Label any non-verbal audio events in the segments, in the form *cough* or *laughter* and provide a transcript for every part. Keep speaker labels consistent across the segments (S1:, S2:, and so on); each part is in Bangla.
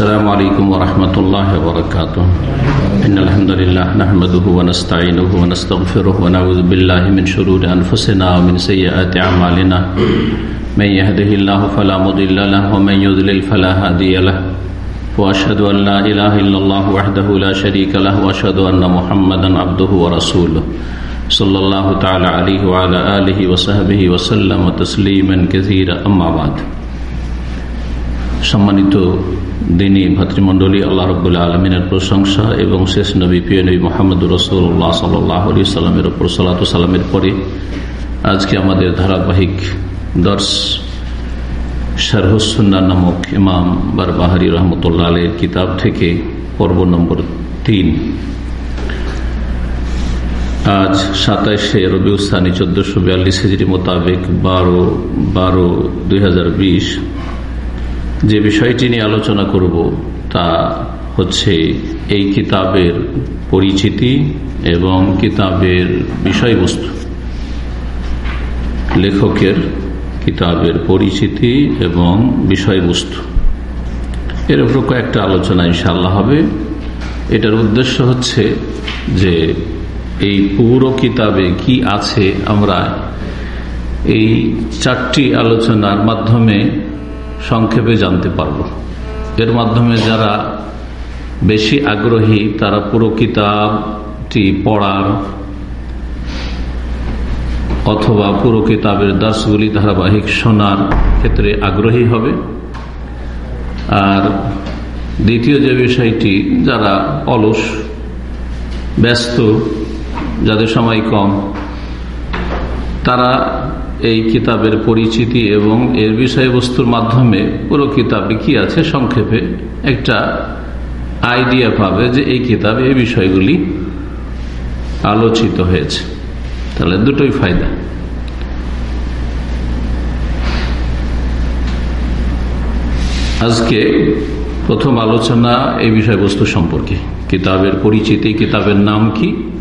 S1: السلام عليكم ورحمة الله وبركاته. إن الحمد لله نحمده ونستعينه ونستغفره ونعوذ بالله من شرور أنفسنا ومن سيئات أعمالنا. من يهده الله فلا مضل له ومن يذلل فلا هادي له. وأشهد أن لا إله إلا الله وحده لا شريك له وأشهد أن محمدا عبده ورسوله. صلى الله تعالى عليه وعلى آله وصحبه وسلم وتسليما كثيرا. أما بعد. সম্মানিত দিনী ভাতৃমণ্ডলী আল্লাহ রবুল্লা আলমিনের প্রশংসা এবং শেষ নবী, প্রিয় নবী মোহাম্মদ রসুল্লাহ সাল্লাহ আলি সাল্লামের ওপর সাল্লাহ সাল্লামের পরে আজকে আমাদের ধারাবাহিক দর্শ শারহসুন্না নামক ইমাম বারবাহারি রহমতুল্লাহ আলের কিতাব থেকে পর্ব নম্বর তিন। আজ সাতাইশে রবিউসানি চোদ্দশো বিয়াল্লিশ হেজরি মোতাবেক বারো বারো দুই যে বিষয়টি নিয়ে আলোচনা করব তা হচ্ছে এই কিতাবের পরিচিতি এবং কিতাবের বিষয়বস্তু। লেখকের কিতাবের পরিচিতি এবং বিষয়বস্তু। এর উপর কয়েকটা আলোচনা ইনশাল্লাহ হবে। এটার উদ্দেশ্য হচ্ছে যে এই পুরো কিতাবে কি আছে আমরা এই চারটি আলোচনার মাধ্যমে সংক্ষেপে জানতে পারব। এর মাধ্যমে যারা বেশি আগ্রহী, তারা পুরো কিতাবটি পড়ার অথবা পুরো কিতাবের দাসগুলি ধারাবাহিক শোনার ক্ষেত্রে আগ্রহী হবে। আর দ্বিতীয় যে বিষয়টি, যারা অলস, ব্যস্ত, যাদের সময় কম, তারা এই কিতাবের পরিচিতি এবং এর বিষয়বস্তুর মাধ্যমে পুরো কিতাবে কি আছে সংক্ষেপে একটা আইডিয়া পাবে যে এই কিতাবে, এই বিষয়গুলি আলোচিত হয়েছে। তাহলে দুটোই ফায়দা। আজকে প্রথম আলোচনা এই বিষয়বস্তু সম্পর্কে। কিতাবের পরিচিতি, কিতাবের নাম কি?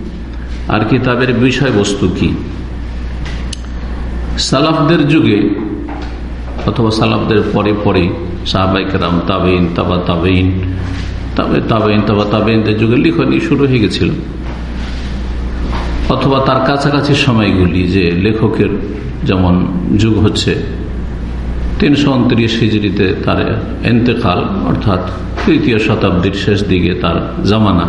S1: আর কিতাবের বিষয়বস্তু কি? সালাফদের যুগে অথবা সালাফদের পরে পরে সাহাবাইকেরাম তাবেইন তাবা তাবেইন তবে তাবেইন তাবা তাবেইনদের যুগে লিখনি শুরু হয়ে গেছিল। অথবা তার কাছাকাছি সময়গুলি যে লেখকের যেমন যুগ হচ্ছে, তিনশো উনত্রিশ হিজড়িতে তার এন্তেকাল, অর্থাৎ তৃতীয় শতাব্দীর শেষ দিকে তার জামানা।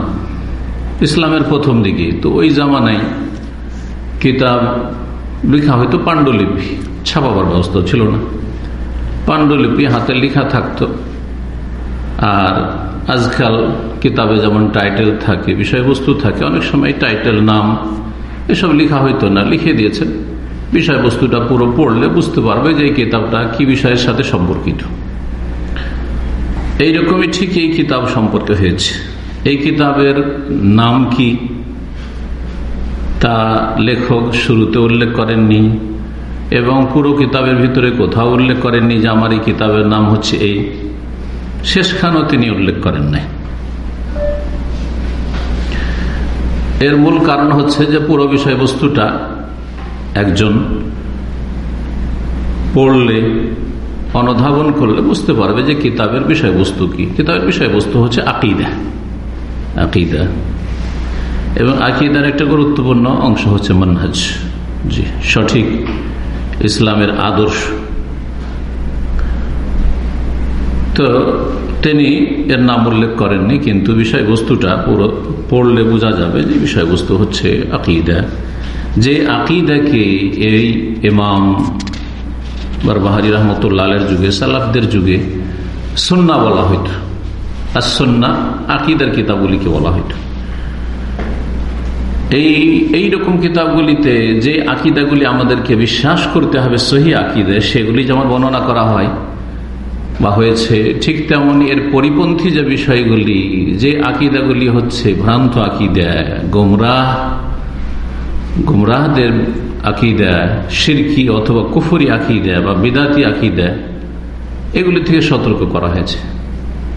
S1: ইসলামের প্রথম দিকে, তো ওই জামানায় কিতাব লেখা হয়তো পাণ্ডুলিপি। ছাপাবার ব্যবস্থা ছিল না। পাণ্ডুলিপি হাতে লেখা থাকতো। আর আজকাল কিতাবে যেমন টাইটেল থাকে, বিষয়বস্তু থাকে, অনেক সময় টাইটেল, নাম এসব লেখা হইতো না, লিখে দিয়েছেন বিষয়বস্তুটা পুরো পড়লে বুঝতে পারবে যে এই কিতাবটা কি বিষয়ের সাথে সম্পর্কিত। এইরকমই ঠিক এই কিতাব সম্পর্কে হয়েছে। এই কিতাবের নাম কি? তা লেখক শুরুতে উল্লেখ করেননি এবং পুরো কিতাবের ভিতরে কোথাও উল্লেখ করেননি যে আমার এই কিতাবের নাম হচ্ছে এই। শেষখানও তিনি উল্লেখ করেন নাই। এর মূল কারণ হচ্ছে যে পুরো বিষয়বস্তুটা একজন পড়লে, অনুধাবন করলে বুঝতে পারবে যে কিতাবের বিষয়বস্তু কি। কিতাবের বিষয়বস্তু হচ্ছে আকিদা। আকিদা। এবং আকিদার একটা গুরুত্বপূর্ণ অংশ হচ্ছে মানহাজ। জি, সঠিক ইসলামের আদর্শ। তো তিনি এর নাম উল্লেখ করেননি, কিন্তু বিষয়বস্তুটা পুরো পড়লে বোঝা যাবে যে বিষয়বস্তু হচ্ছে আকিদা। যে আকিদাকে এই ইমাম বারবাহারি রহমতুল্লালের যুগে, সালাফদের যুগে সন্না বলা হইত। আর সন্না আকিদার কিতাবগুলিকে বলা হইত। এই এই রকম কিতাবগুলিতে যে আকিদাগুলি আমাদেরকে বিশ্বাস করতে হবে, সহি আকিদে, সেগুলি যেমন বর্ণনা করা হয় বা হয়েছে, ঠিক তেমনই এর পরিপন্থী যে বিষয়গুলি, যে আকিদাগুলি হচ্ছে ভ্রান্ত আকিদা, গোমরাহ, গুমরাহদের আকিদা সিরকি অথবা কুফুরি আকিদা বা বিদাতি আকিদা, এগুলি থেকে সতর্ক করা হয়েছে।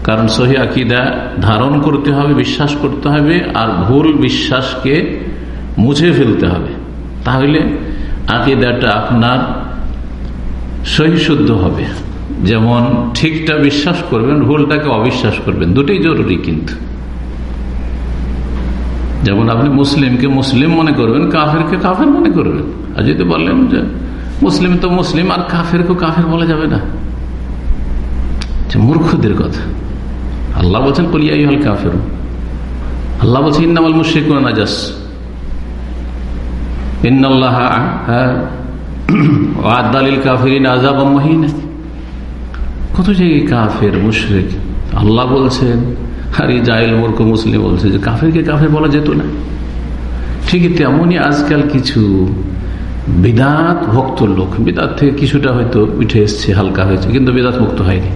S1: কারণ সহি আকিদা ধারণ করতে হবে, বিশ্বাস করতে হবে, আর ভুল বিশ্বাসকে মুছে ফেলতে হবে। তাহলে আকিদাটা আপনার সহিশুদ্ধ হবে। যেমন ঠিকটা বিশ্বাস করবেন, ভুলটাকে অবিশ্বাস করবেন। দুটোই জরুরি কিন্তু। যেমন আপনি মুসলিমকে মুসলিম মনে করবেন, কাফেরকে কাফের মনে করবেন। আর যদি বললেন যে মুসলিম তো মুসলিম, আর কাফেরকে কাফের বলা যাবে না। মূর্খদের কথা। আল্লাহ বলছেন কলিয়াই হল কাফের আল্লাহ বলছেন, ইন্নামাল মুশিক নাজাস। ইন্নাল্লাহ আদালিল কাফিরিন আজাব মহিনা। কত জায়গায় কাফের, মুশরিক। আল্লাহ বলছেন, আর এই জাহেল মূর্খ মুসলিম বলছে যে কাফেরকে কাফের বলা যেত না। ঠিকই তেমনই আজকাল কিছু বিদাত ভক্ত লোক, বিদাত থেকে কিছুটা হয়তো উঠে এসছে, হালকা হয়েছে, কিন্তু বেদাত মুক্ত হয়নি।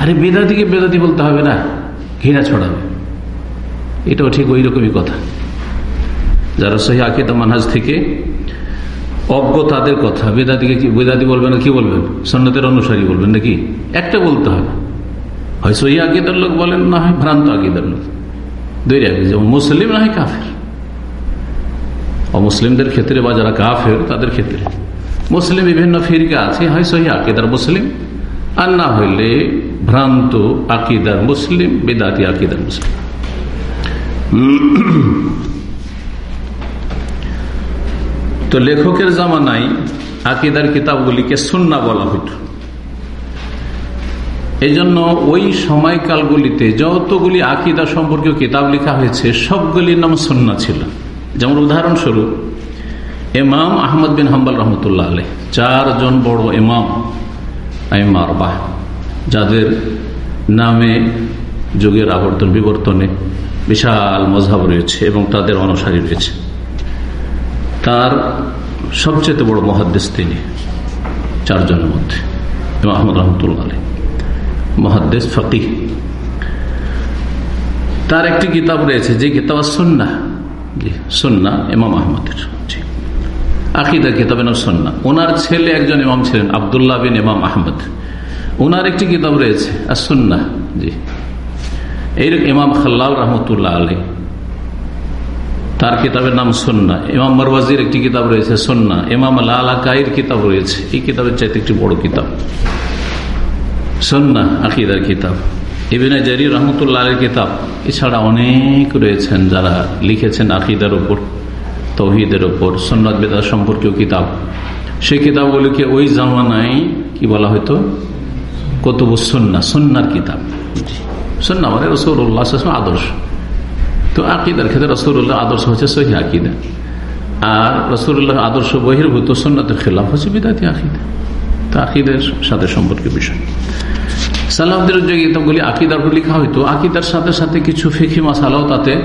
S1: আরে বেদাতিকে বেদাতি বলতে হবে না, ঘৃণা ছড়াবে। এটাও ঠিক ওই রকমই কথা। যারা সহি আকিদা মানহাজ থেকে অজ্ঞ তাদের কথা। বেদাতিকে কি বেদাতি বলবেন কি বলবেন? সন্ন্যতের অনুসারী বলবেন নাকি? একটা বলতে হবে। হয় সহি আকিদার লোক বলেন, না হয় ভ্রান্ত আকিদার লোক। দুই আগে যেমন মুসলিম না হয় কাফের? অমুসলিমদের ক্ষেত্রে বা যারা কাফের, তাদের ক্ষেত্রে। মুসলিম বিভিন্ন ফিরকা আছে, হয় সহি আকিদার মুসলিম। আর না হইলে ভ্রান্ত আকিদার মুসলিম বেদাতি আকিদার মুসলিম। তো লেখকের জামানায় আকিদার কিতাবগুলিকে সুন্না বলা হইত। এই জন্য ওই সময়কালগুলিতে যতগুলি আকিদা সম্পর্কীয় কিতাব লেখা হয়েছে, সবগুলির নাম সন্না ছিল। যেমন উদাহরণস্বরূপ এমাম আহমদ বিন হাম্বাল রহমতুল্লাহ আলহ চারজন বড় এমাম বাহ যাদের নামে যুগের আবর্তন বিবর্তনে বিশাল মজাব রয়েছে এবং তাদের অনুসারী রয়েছে। তার সবচেয়ে বড় মহাদ্দেশ তিনি, চারজনের মধ্যে আহমদ রহমতুল্লাহ আলী মহাদ্দেশ ফকিহ। তার একটি কিতাব রয়েছে, যে কিতাব সন্না জি সন্না ইমাম আহমদের। জি। কিতাব নাম সন্না ওনার ছেলে একজন ইমাম ছিলেন, আবদুল্লাহ বিন ইমাম আহমদ। ওনার একটি কিতাব রয়েছে আর সন্না জি। এইরকম ইমাম খাল্লাল রহমতুল্লাহ আলী তার কিতাবের নাম সন্না ইমাম মরওয়াজির একটি কিতাব রয়েছে সন্না ইমাম লালাকাইর কিতাব রয়েছে। এই কিতাবের চাইতে একটি বড় কিতাব। সন্না আকিদার কিতাব। ইবিনা জারি রহমতুল্লাহ আলীর কিতাব। এছাড়া অনেক রয়েছেন যারা লিখেছেন আকিদার ওপর তৌহিদের ওপর সন্ন্যত বেদা সম্পর্কীয় কিতাব। সেই কিতাবগুলিকে ওই জামানায় কি বলা হয়তো কতবু সন্না সন্ন্যার কিতাব। সন্না মানে রসৌল্লাহ আদর্শ। তো আকিদার ক্ষেত্রে রসৌল্লাহ আদর্শ হচ্ছে সহি আকিদা। আর রসৌল্লাহ আদর্শ বহির্ভূত সন্ন্যতের খেলাফ হচ্ছে বিদাতি আকিদা। তো আকিদের সাথে সম্পর্কে বিষয়। সালাহদের যে আকিদার লেখা হইতো, আকিদার সাথে সাথে কিছু ফিখি মশালাও তাতে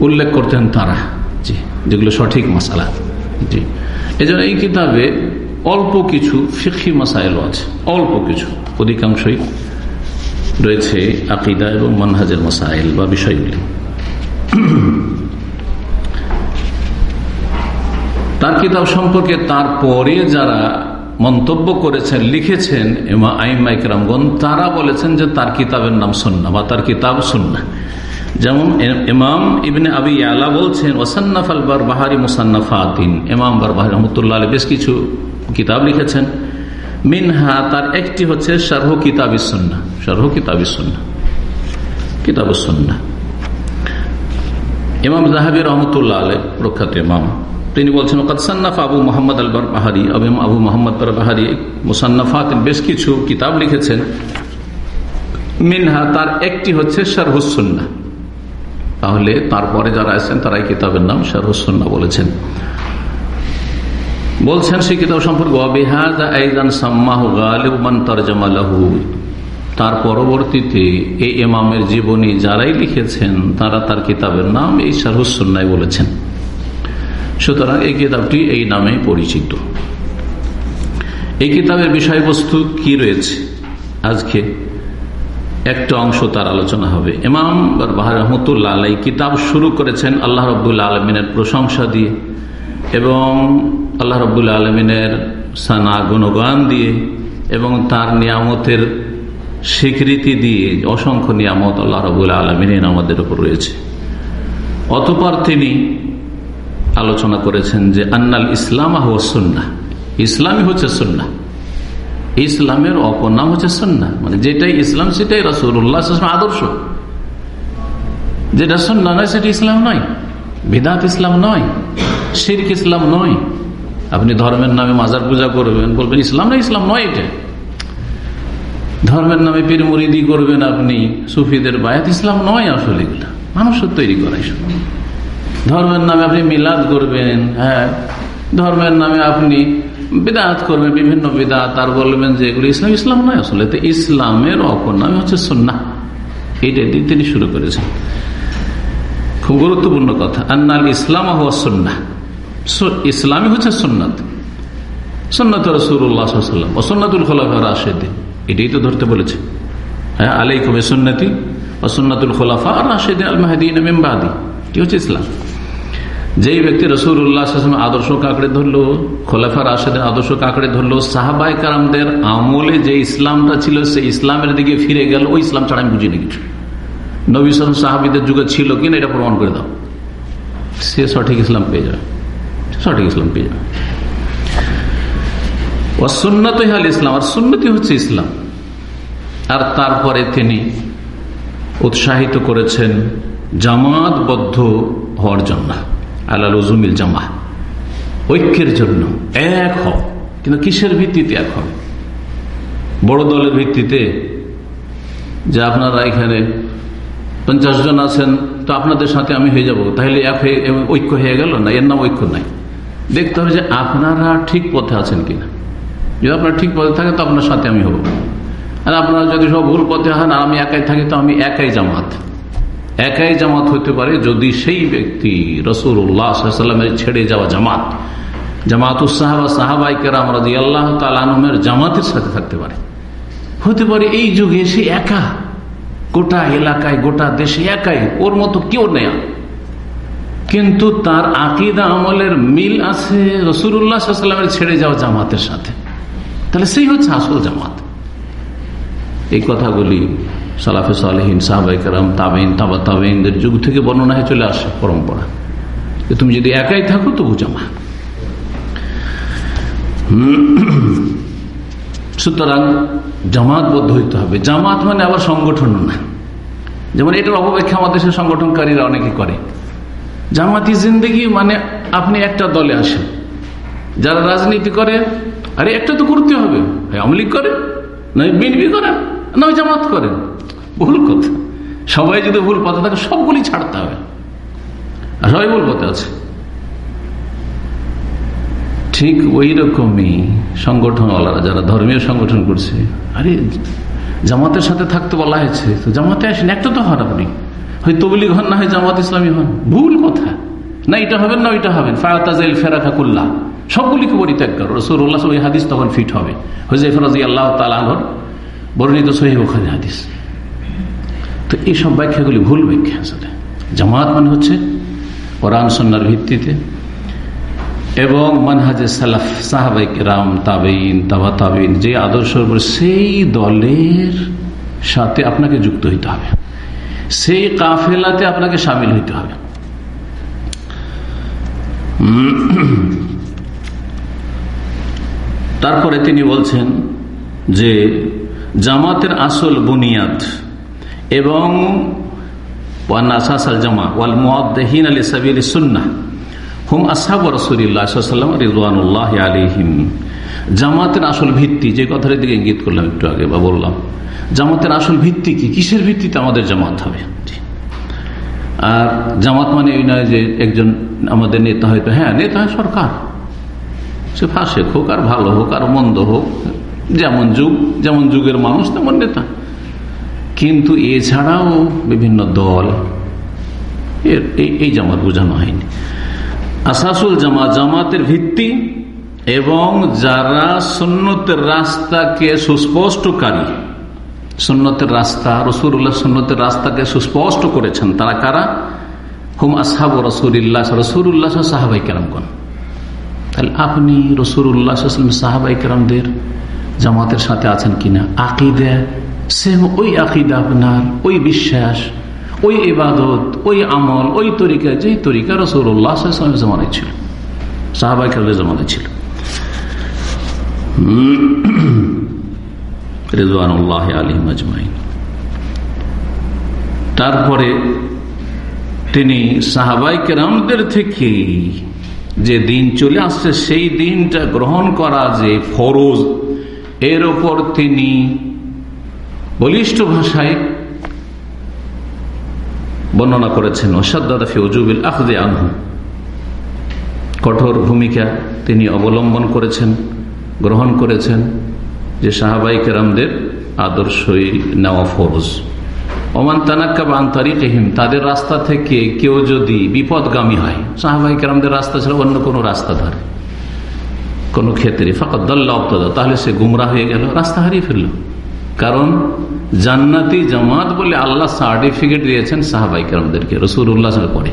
S1: উল্লেখ করতেন তারা, জি, যেগুলো সঠিক মশালা জি। এই এই কিতাবে অল্প কিছু ফিখি মাসাইলও আছে, অল্প কিছু, অধিকাংশই রয়েছে আকিদা এবং মানহাজের মাসাইল বা বিষয়গুলি। *clears throat* তার কিতাব সম্পর্কে তারপরে যারা মন্তব্য করেছেন, লিখেছেন আইমাইকরামগন তারা বলেছেন যে তার কিতাবের নাম সন্না বা তার কিতাব সন্না যেমন ইমাম ইবনে আবি আলা বলছেন ওসান্নাফ আলবার বাহারি মুসান্নাফাতিন। ইমাম বার বাহারি রহমতুল্লাহ আলী বেশ কিছু কিতাব লিখেছেন। মিনহা, তার একটি হচ্ছে শারহ কিতাব সন্না শারহ কিতাব সন্না কিতাব সন্না ইমাম জাহাবি রহমতুল্লাহ আলী, প্রখ্যাত ইমাম। তিনি বলছেন কাদসান্নাফ আবু মোহাম্মদ আল বাহারি আবু মোহাম্মদ বাহারি মুসান্নাফাত বেশ কিছু কিতাব লিখেছেন। মিনহা, তার একটি হচ্ছে শারহুসন্না তাহলে তারপরে যারা আছেন, তারা এই কিতাবের নাম শারহুসন্না বলেছেন। বলছেন, সেই কিতাব সম্পর্কে তার পরবর্তীতে এই ইমামের জীবনী যারাই লিখেছেন, তারা তার কিতাবের নাম এই শারহুসন্নায় বলেছেন। সুতরাং এই কিতাবটি এই নামে পরিচিত। এই কিতাবের বিষয়বস্তু কি রয়েছে? আজকে একটা অংশ তার আলোচনা হবে। ইমাম রহমতুল্লাহ আলাই কিতাব শুরু করেছেন আল্লাহ রবুল্লা আলমিনের প্রশংসা দিয়ে এবং আল্লাহ রবুল্লা আলমিনের সানা গুণগান দিয়ে এবং তার নিয়ামতের স্বীকৃতি দিয়ে অসংখ্য নিয়ামত আল্লাহ রবুল্লা আলমিনের আমাদের উপর রয়েছে। অতপর তিনি আলোচনা করেছেন যে আন্নাল ইসলাম আহ ইসলামই হচ্ছে সন্না ইসলামের অপর নাম হচ্ছে সন্না মানে যেটাই ইসলাম, সেটাই রসুল্লাহ আদর্শ। যেটা সন্না নয়, সেটা ইসলাম নয়। বিদাত ইসলাম নয়, শির্ক ইসলাম নয়। আপনি ধর্মের নামে মাজার পূজা করবেন, বলবেন ইসলাম না, ইসলাম নয় এটা। ধর্মের নামে পীর মুরিদি করবেন আপনি, সুফিদের বায়াত ইসলাম নয় আসলে মানুষের তৈরি করাই ধর্মের নামে আপনি মিলাদ করবেন হ্যাঁ। ধর্মের নামে আপনি বিদাত করবেন, বিভিন্ন বিদাত। আর বলবেন যে এগুলো ইসলাম ইসলাম নয় আসলে। তো ইসলামের অপর নামে হচ্ছে সন্না এটা দিয়ে তিনি শুরু করেছেন। খুব গুরুত্বপূর্ণ কথা। আন্নাল ইসলাম হওয়া সন্না ইসলামই হচ্ছে সন্ন্যত সন্ন্যত রসুল্লাহাম ও সন্ন্যতুল খোলাফা রাশেদিন। এটাই তো ধরতে বলেছে। হ্যাঁ আলাইকুম সন্ন্যতি ও সন্ন্যতুল খোলাফা রাশেদ আল মাহাদিন মেমবাদি কি হচ্ছে ইসলাম? যেই ব্যক্তি রসুল্লাহ আদর্শ কাঁকড়ে ধরলো, খোলাফা রাশেদের আদর্শ কাঁকড়ে ধরলো সাহাবাই কারামদের আমলে যে ইসলামটা ছিল সেই ইসলামের দিকে ফিরে গেল, ওই ইসলাম ছাড়া আমি বুঝিনি কিছু। নবী সালাম সাহাবিদের যুগে ছিল কিনা এটা প্রমাণ করে দাও। সে সঠিক ইসলাম পেয়ে যাবে। সঠিক ইসলাম পেয়ে যাবে। অসুন্নত হাল ইসলাম, আর সুন্নতি হচ্ছে ইসলাম। আর তারপরে তিনি উৎসাহিত করেছেন জামাতবদ্ধ হওয়ার জন্য আল্লাহ উজুমিল জামা ঐক্যের জন্য, এক হও। কিন্তু কিসের ভিত্তিতে এক হবে বড় দলের ভিত্তিতে? যে আপনারা এখানে পঞ্চাশ জন আছেন, তো আপনাদের সাথে আমি হয়ে যাব। তাহলে এক হয়ে, ঐক্য হয়ে গেল না? এর নাম ঐক্য নাই। দেখতে হবে যে আপনারা ঠিক পথে আছেন কিনা। যদি আপনারা ঠিক পথে থাকেন, তো আপনার সাথে আমি হব। আর আপনারা যদি সব ভুল পথে হন আর আমি একাই থাকি, তো আমি একাই জামাত। একাই জামাত হতে পারে যদি সেই ব্যক্তি রসুল্লাহামের ছেড়ে যাওয়া জামাত। জামাতুস সাহাবা, সাহাবাই কেরাম রাজি আল্লাহ তালুমের জামাতের সাথে থাকতে পারে। হতে পারে এই যুগে সে একা, গোটা এলাকায়, গোটা দেশে একাই, ওর মতো কেউ নেয়া কিন্তু তার আকিদা আমলের মিল আছে রসুল্লাহামের ছেড়ে যাওয়া জামাতের সাথে। তাহলে সেই হচ্ছে আসল জামাত। এই কথাগুলি সালাফে সালহীন সাহবাইকার তাবেইন, তাবা তাবেইনদের যুগ থেকে বর্ণনা হয়ে চলে আসে পরম্পরা। তুমি যদি একাই থাকো তবু জামা। সুতরাং জামাতবদ্ধ হইতে হবে। জামাত মানে আবার সংগঠন না। যেমন এটার অপব্যাখ্যা আমাদের দেশের সংগঠনকারীরা অনেকে করে। জামাতি জিন্দগি মানে আপনি একটা দলে আসেন। যারা রাজনীতি করে, আরে একটা তো করতে হবে। আমলিগ করেন না বিএনপি করেন না জামাত করেন ভুল কথা। সবাই যদি ভুল পথে থাকে, সবগুলি ছাড়তে হবে। সবাই ভুল পথে আছে। ঠিক ওই রকমই সংগঠনওয়ালারা, যারা ধর্মীয় সংগঠন করছে। আরে, জামাতের সাথে থাকতে বলা হয়েছে, তো জামাতে আসেন, একটা তো হন আপনি। হয় তবলিগ হন, না হয় জামাত ইসলামী হন। ভুল কথা। না, এটা হবেন, না, ওইটা হবেন। ফায়াতাজাইল ফেরাকা কুল্লাহ সবগুলিকে পরিত্যাগ করো। রসুল্লাহ ওই হাদিস তখন ফিট হবে। আল্লাহ বর্ণিত সহি ওখানে হাদিস। তো এইসব ব্যাখ্যাগুলি ভুল ব্যাখ্যা আসলে। জামাত মানে হচ্ছে কোরআন সন্ন্যার ভিত্তিতে এবং মানহাজে সালাফ সাহাবাইক রাম তাবেইন, তাবা তাবেইন, যে আদর্শ সেই দলের সাথে আপনাকে যুক্ত হইতে হবে। সেই কাফেলাতে আপনাকে সামিল হইতে হবে। তারপরে তিনি বলছেন যে জামাতের আসল বুনিয়াদ এবং জামা ওয়াল মুআদ্দিন আলী সাবিল সুন্নাহ হুম আসাব রসুল্লাহাম রিজওয়ানুল্লাহ আলিহিম জামাতের আসল ভিত্তি, যে কথাটা দিকে ইঙ্গিত করলাম একটু আগে বা বললাম, জামাতের আসল ভিত্তি কি? কিসের ভিত্তিতে আমাদের জামাত হবে? আর জামাত মানে এই নয় যে একজন আমাদের নেতা হয়তো হ্যাঁ নেতা সরকার। সে ফাঁসেক হোক আর ভালো হোক আর মন্দ হোক, যেমন যুগ, যেমন যুগের মানুষ, তেমন নেতা। কিন্তু এছাড়াও বিভিন্ন দল, এর, এই জামাত বোঝানো হয়নি। আসাসুল জামা, জামাতের ভিত্তি এবং যারা সুন্নতের রাস্তাকে সুস্পষ্টকারী, সুন্নতের রাস্তা রসুল্লাহ সুন্নতের রাস্তাকে সুস্পষ্ট করেছেন, তারা কারা? হুম আসাব রসুল্লাহ রসুল্লাহ সাহাবাই কেরামগণ। তাহলে আপনি রসুল্লাহ সাহাবাই কেরামদের জামাতের সাথে আছেন কিনা? আকিদে, সেম ওই আকিদা আপনার, ওই বিশ্বাস, ওই ইবাদত, ওই আমল, ওই তরিকা যে তরিকা রসুল্লাহ জমানায় ছিল। সাহাবাই খেলের জমানায় ছিল। *clears throat* রেজওয়ানুল্লাহ আলী মাজমাইন তারপরে তিনি সাহাবাই কেরামদের থেকে যে দিন চলে আসছে, সেই দিনটা গ্রহণ করা যে ফরজ, এর ওপর তিনি বলিষ্ঠ ভাষায় বর্ণনা করেছেন ওসাদ্দাফি ওজুবিল আখদে আনহু। কঠোর ভূমিকা তিনি অবলম্বন করেছেন, গ্রহণ করেছেন, যে সাহাবাই কেরামদের আদর্শই নেওয়া ফরজ। ওমান তানাক্কা বা আন্তরিকহিম তাদের রাস্তা থেকে কেউ যদি বিপদগামী হয় সাহাবাই কেরামদের রাস্তা ছাড়া অন্য কোনো রাস্তা ধরে কোনো ক্ষেত্রে ফাঁকা দল্লা অপ্তদা তাহলে সে গুমরা হয়ে গেল রাস্তা হারিয়ে ফেলল কারণ জান্নাতি জামাত বলে আল্লাহ সার্টিফিকেট দিয়েছেন সাহাবাই কেরামদেরকে রসুর উল্লাহ পরে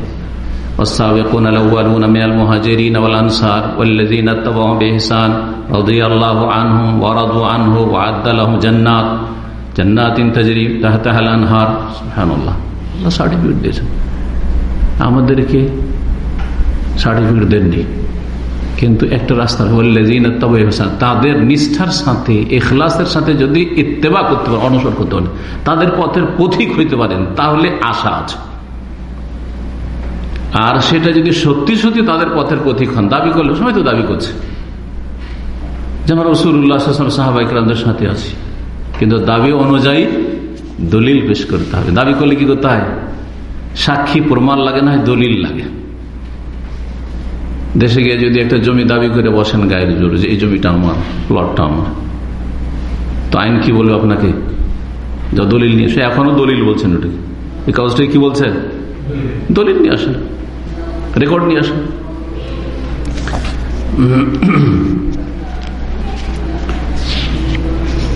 S1: والسابقون الأولون من المهاجرين والأنصار والذين اتبعهم بإحسان رضي الله عنهم ورضوا عنه وعد لهم جنات জান্নাতিন তাজরি তাহতাহাল আনহার আল্লাহ সার্টিফিকেট দিয়েছেন আমাদেরকে সার্টিফিকেট দেননি। কিন্তু একটা রাস্তা হল্লেজিন তাদের নিষ্ঠার সাথে এখলাসের সাথে যদি ইত্তেবা করতে পারে অনুসরণ করতে পারেন তাদের পথের পথিক হইতে পারেন তাহলে আশা আছে। আর সেটা যদি সত্যি সত্যি তাদের পথের পথিক হন দাবি করলে সবাই তো দাবি করছে। যেমন রসুল্লাহ সাহাবাইকরামদের সাথে আছি। কিন্তু দাবি অনুযায়ী দলিল পেশ করতে হবে। দাবি করলে কি করতে হয়? সাক্ষী প্রমাণ লাগে না দলিল লাগে। দেশে গিয়ে যদি একটা জমি দাবি করে বসেন গায়ের জোরে যে, এই জমিটা আমার, প্লটটা আমার। তো আইন কি বলবে আপনাকে? যা দলিল নিয়ে সে এখনও দলিল বলছেন ওটাকে এই কাগজটাকে কি বলছেন? দলিল নিয়ে আসেন। রেকর্ড নিয়ে আসেন।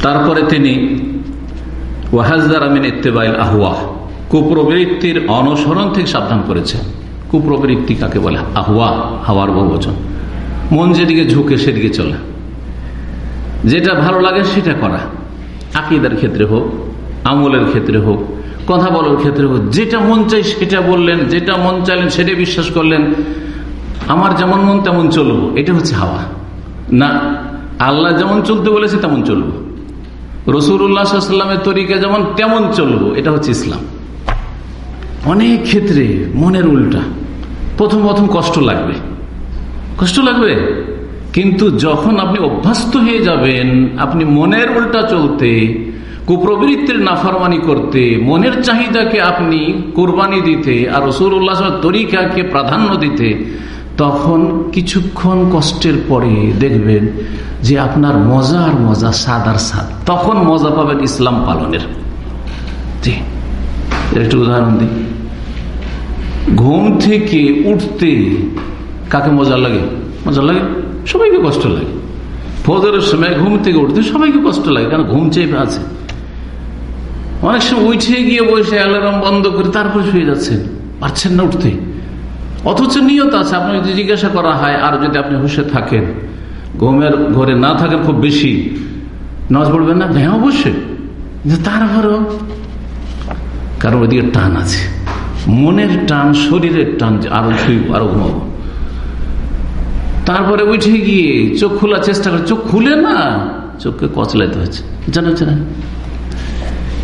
S1: তারপরে তিনি ওয়াহাজদার আমিন ইত্তেবাইল আহুয়াহ কুপ্রবৃত্তির অনুসরণ থেকে সাবধান করেছে। কুপ্রবৃত্তি কাকে বলে? আহুয়া হাওয়ার বহুবচন। মন যেদিকে ঝুঁকে সেদিকে চলে। যেটা ভালো লাগে সেটা করা। আকিদার ক্ষেত্রে হোক, আমলের ক্ষেত্রে হোক, কথা বলার ক্ষেত্রে হোক, যেটা মন চাই সেটা বললেন, যেটা মন চাইলেন সেটা বিশ্বাস করলেন, আমার যেমন মন তেমন চলবো। এটা হচ্ছে হাওয়া। না, আল্লাহ যেমন চলতে বলেছে তেমন চলবো। রসুল্লাহামের তরিকা যেমন, তেমন চলবো। এটা হচ্ছে ইসলাম। অনেক ক্ষেত্রে মনের উল্টা। প্রথম প্রথম কষ্ট লাগবে। কষ্ট লাগবে। কিন্তু যখন আপনি অভ্যস্ত হয়ে যাবেন, আপনি মনের উল্টা চলতে, কুপ্রবৃত্তির নাফরমানি করতে, মনের চাহিদাকে আপনি কোরবানি দিতে আর রসুর রসুল্লাহ তরিকাকে প্রাধান্য দিতে তখন কিছুক্ষণ কষ্টের পরে দেখবেন যে আপনার মজা আর মজা স্বাদ আর স্বাদ। তখন মজা পাবেন ইসলাম পালনের। একটু উদাহরণ দিই। ঘুম থেকে উঠতে কাকে মজা লাগে? মজা লাগে? সবাইকে কষ্ট লাগে। ফজরের সময় ঘুম থেকে উঠতে সবাইকে কষ্ট লাগে, কারণ ঘুম চেপে আছে। অনেক সময় উঠে গিয়ে বসে অ্যালার্ম বন্ধ করে তারপর শুয়ে যাচ্ছেন। পারছেন না উঠতে। অথচ নিয়ত আছে আপনার যদি জিজ্ঞাসা করা হয়, আর যদি আপনি হুশে থাকেন, ঘুমের ঘরে না থাকেন খুব বেশি। নজ পড়বেন না? হ্যাঁ অবশ্যই। তারপরেও কারণ ওইদিকে টান আছে। মনের টান, শরীরের টান আরও শুইব, আরও ঘুমাবো। তারপরে উঠে গিয়ে চোখ খোলার চেষ্টা করে, চোখ খুলে না, চোখকে কচলাইতে হয়েছে জানা জানেন?